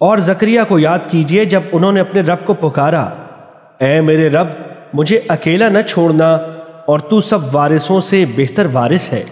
اور زکریہ کو یاد کیجیے جب انہوں نے اپنے رب کو پکارا۔ اے میرے رب، مجھے اکیلا نہ چھوڑنا اور تو سب وارثوں سے بہتر وارث ہے۔